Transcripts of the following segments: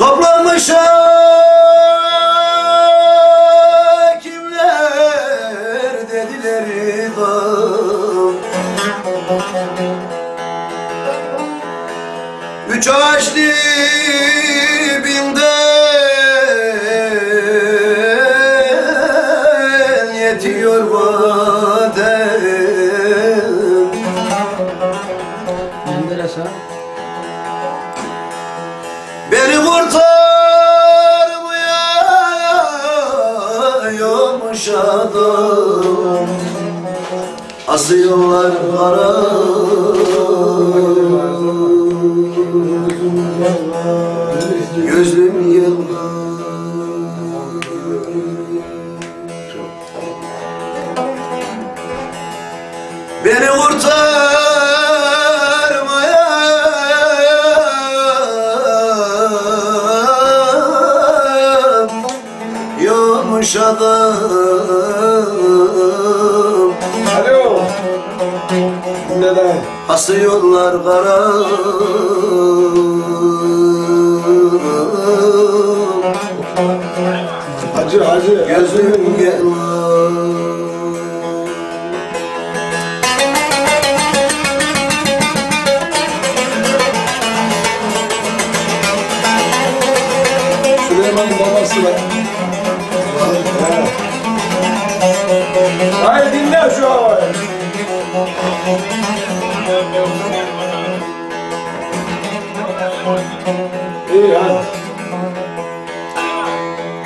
Toplanmış kimler dediler dağım Üç ağaçlı binde adam Asıyorlar kara Gözlüm yıllar Beni kurtarmayan Adam Alo. Neden? Asıyorlar kara Hacı hacı. Gözüm yalan Süleyman'ın babası da. Hayır dinle şu havayı. İyi hadi.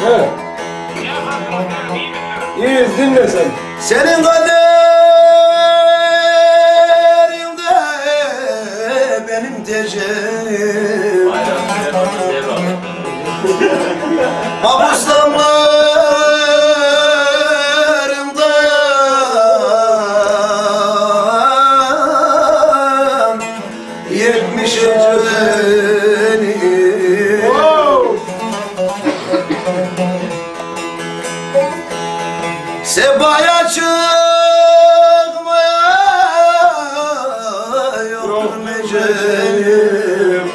He. İyiyiz dinle sen. Senin kaderinde benim tecelim Mahpus Sebaya çıkmaya yok mecelim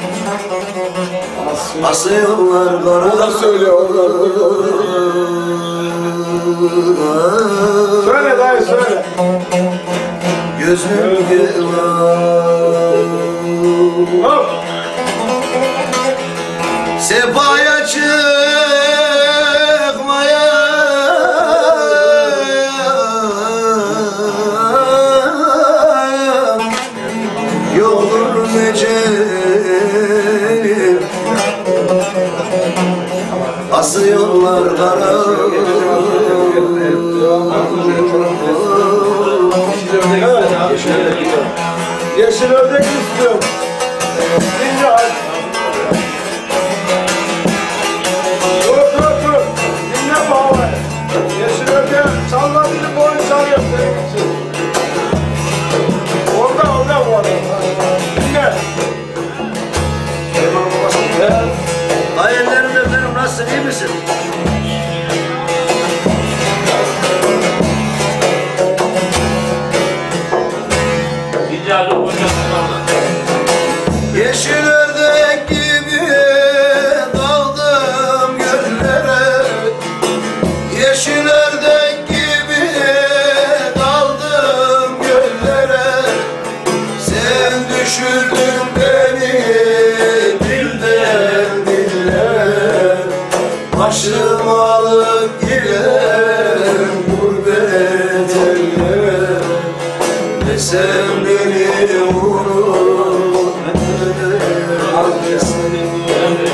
Asıyorlar O da kara söylüyor. O da, o da, o da. Söyle dayı söyle. Gözüm yılan Hop. Yolur mecelim Asıyorlar kara Yeşil ördek istiyorum. Nasılsın iyi misin? Yeşil Başımı alıp ellere Ve sen beni vurur Sen düşürdün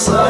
slow.